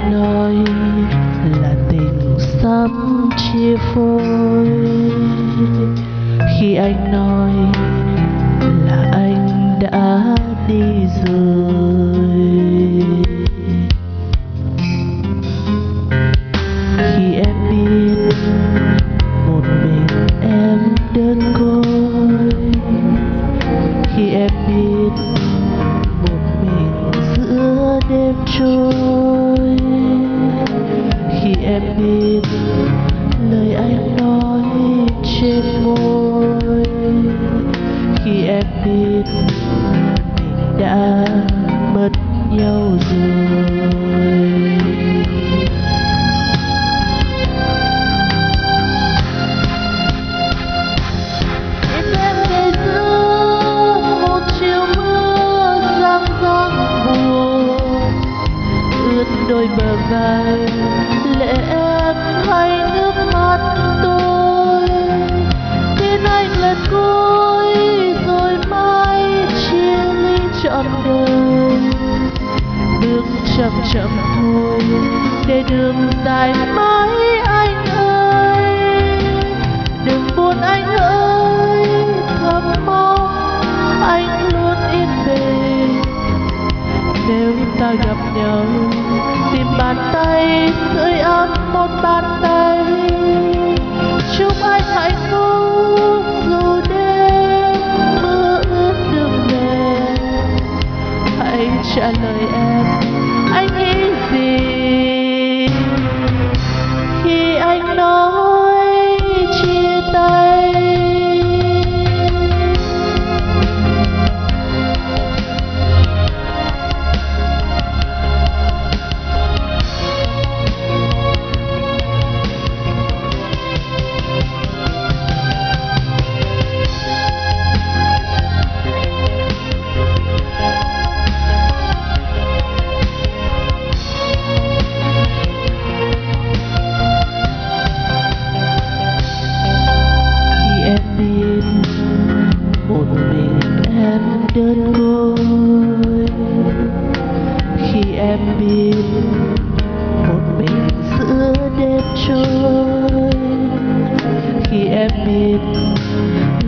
anh ơi, là tình sắp chia phôi. Khi anh nói là anh đã đi rồi. Khi em biết một mình em đơn côi em biết lời anh nói trên môi. Khi em biết mình đã chậm chậm thôi. Để đường dài mãi anh ơi, đừng buồn anh ơi, thầm mong anh luôn yên bình. Nếu ta gặp nhau, tìm bàn tay, sưởi ấm một bàn tay. Chúc anh hạnh phúc dù đêm mưa ướt đường về. Hãy trả lời em anh nói em đơn côi khi em biết một mình giữa đêm trôi, khi em biết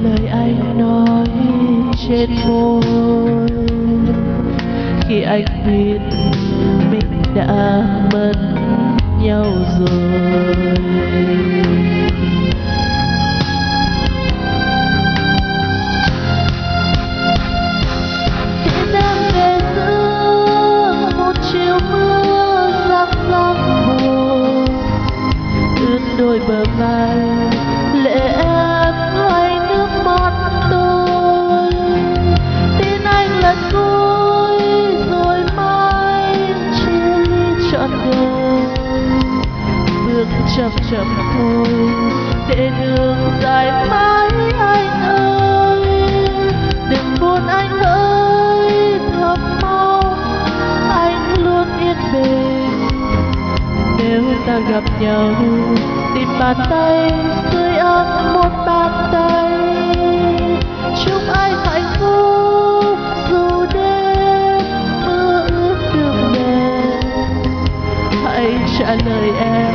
lời anh nói trên môi, khi anh biết mình đã mất nhau rồi. Chậm chậm thôi, để đường dài mãi anh ơi, đừng buồn anh ơi, thầm mong anh luôn yên bình. Nếu ta gặp nhau, tìm bàn tay sưởi ấm một bàn tay. Chúc anh hạnh phúc, dù đêm mưa ướt đường về hãy trả lời em.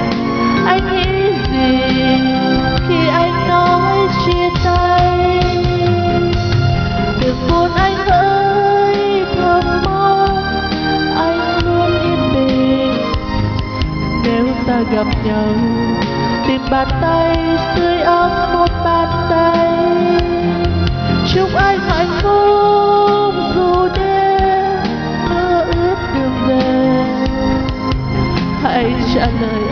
Gặp nhau tìm bàn tay sưởi ấm một bàn tay. Chúc anh hạnh phúc dù đêm mưa ướt đường về. Hãy trả lời